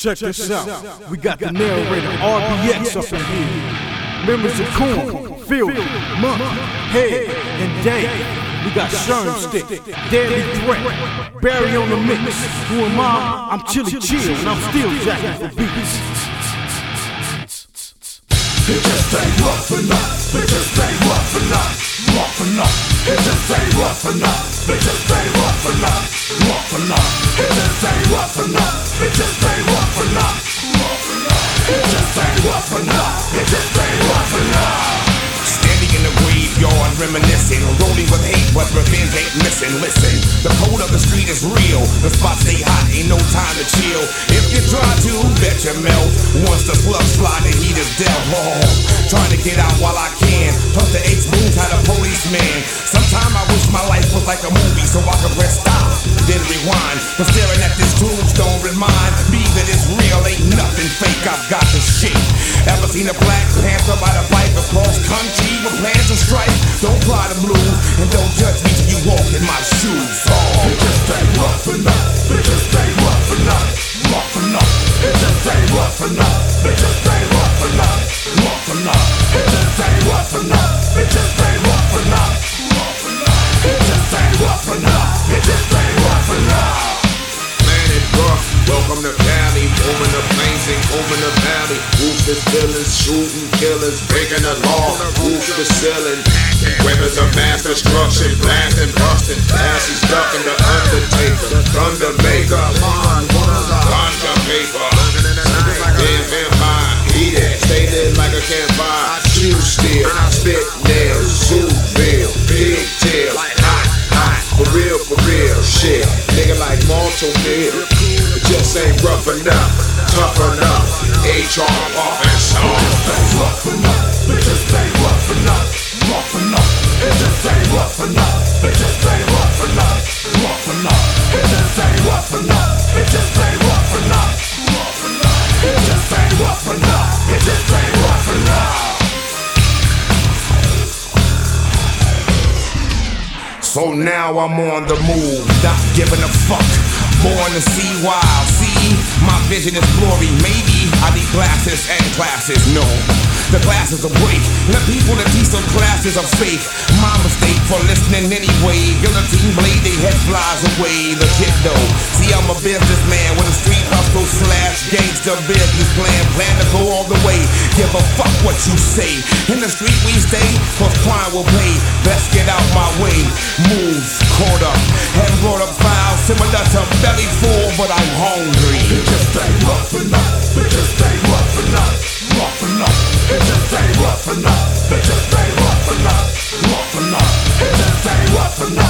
Check this out. We got the narrator RBX up in here. Members of Korn, Phil, Monk, Head, and Dave. We got Sherm Stick, Deadly Threat, Barry on the mix. Who am I? I'm Chili Chill, and I'm still jacking for beats. It just ain't rough enough. It just ain't rough enough. Rough enough. It just ain't rough enough. It just ain't rough enough. Rough enough. It just ain't rough enough. It just ain't rough enough. It just ain't rough enough. It just ain't rough enough. Standing in the graveyard reminiscing Rolling with hate but revenge ain't missing. Listen, the cold of the street is real. The spot stay hot, ain't no time to chill. If you try to, bet you melt Once the slug slide, the heat is dealt Trying to get out while I can. Plus the H moves had a policeman. Sometime I wish my life was like a movie So I could press stop, then rewind. But staring at this tombstone remind fake, I've got the shit Ever seen a black panther by the bike across country with plans to strike? Don't cry the blues and don't judge me till you walk in my shoes. Oh. Just ain't rough enough. Welcome to Cali. Moving the plains and moving the valley. Ruthless villains, shooting killers, breaking the law. Roof the ceiling. Weapons of mass destruction, blasting, busting. Asses ducking the undertaker, thunder maker. Ganja paper. Damn vampire, eat it. Stay lit like a campfire. Shoe steel, spit nails, zoo bill, big tail. Hot, hot, for real, for real. Shit, nigga like Malto Mill. Just ain't rough enough, tough enough. HR off and on. ain't rough enough. It just ain't rough enough. Rough enough. It just ain't rough enough. It just ain't rough enough. Rough enough. It just ain't rough enough. It just ain't rough enough. Rough enough. It just ain't rough enough. It just ain't rough enough. So now I'm on the move, not giving a fuck. Born to see wild, see my vision is glory. Maybe I need glasses and classes. No, the glasses are break. And the people that teach some classes are fake. My mistake for listening anyway. Guillotine blade, they head flies away. The kid though, see I'm a businessman with a street hustle slash business plan, plan to go all the way. Give a fuck what you say. In the street we stay, for crime will pay. Let's get out my way. Moves caught up and brought up files similar to belly full, but I'm hungry. It just ain't rough enough. It just ain't rough enough. Rough enough. It just ain't rough enough. It just ain't rough enough. Rough enough. It just ain't rough enough.